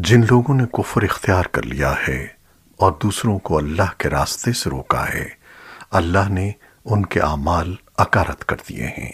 جن لوگوں نے کفر اختیار کر لیا ہے اور دوسروں کو اللہ کے راستے سے روکا ہے، اللہ نے ان کے اعمال اکارت کر دیے ہیں۔